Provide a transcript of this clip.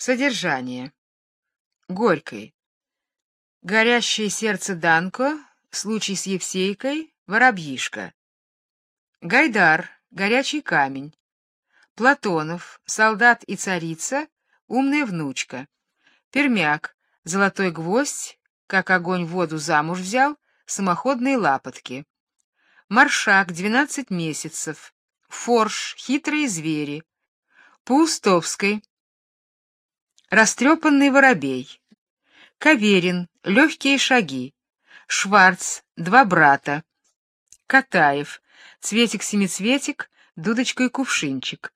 Содержание. Горькой. Горящее сердце Данко, случай с Евсейкой, Воробьишка. Гайдар, горячий камень. Платонов, солдат и царица, умная внучка. Пермяк, золотой гвоздь, как огонь воду замуж взял, самоходные лапотки. Маршак, двенадцать месяцев. Форш, хитрые звери. Паустовской, Растрепанный воробей. Каверин, легкие шаги. Шварц, два брата. Катаев, цветик-семицветик, дудочка и кувшинчик.